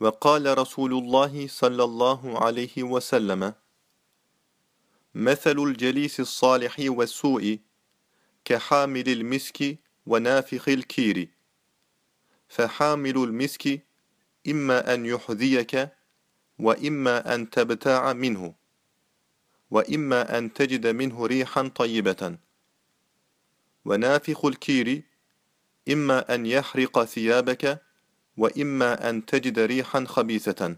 وقال رسول الله صلى الله عليه وسلم مثل الجليس الصالح والسوء كحامل المسك ونافخ الكير فحامل المسك إما أن يحذيك وإما أن تبتاع منه وإما أن تجد منه ريحا طيبة ونافخ الكير إما أن يحرق ثيابك وإما أن تجد ريحا خبيثة.